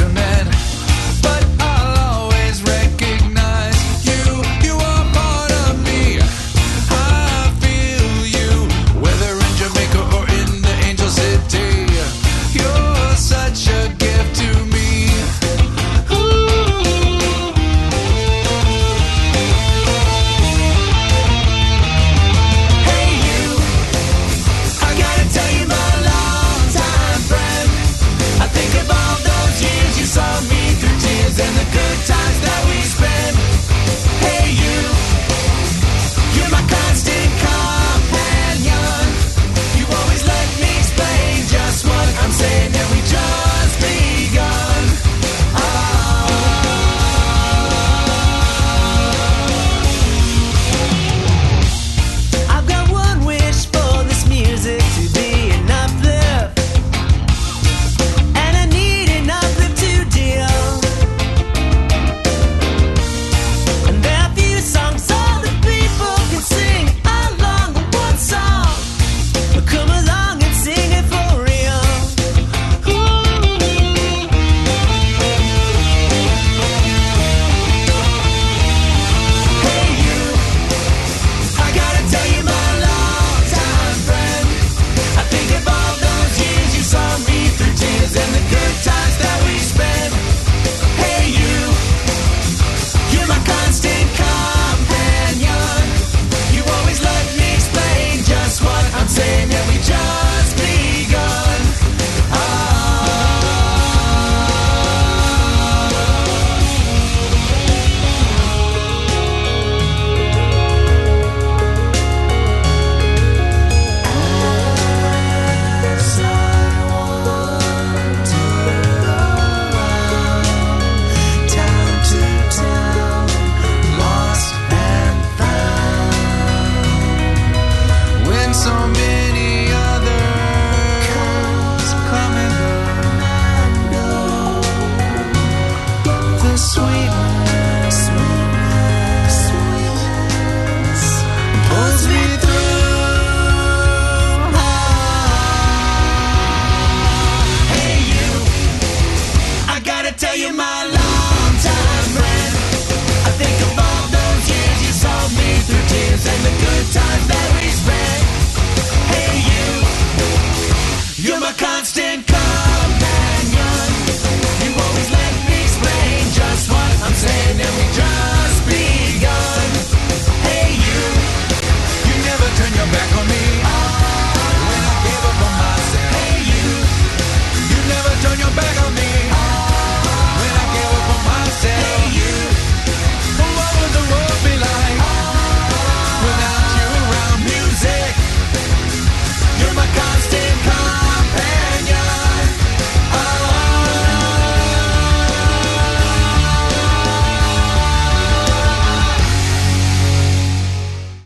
reason you're my constant.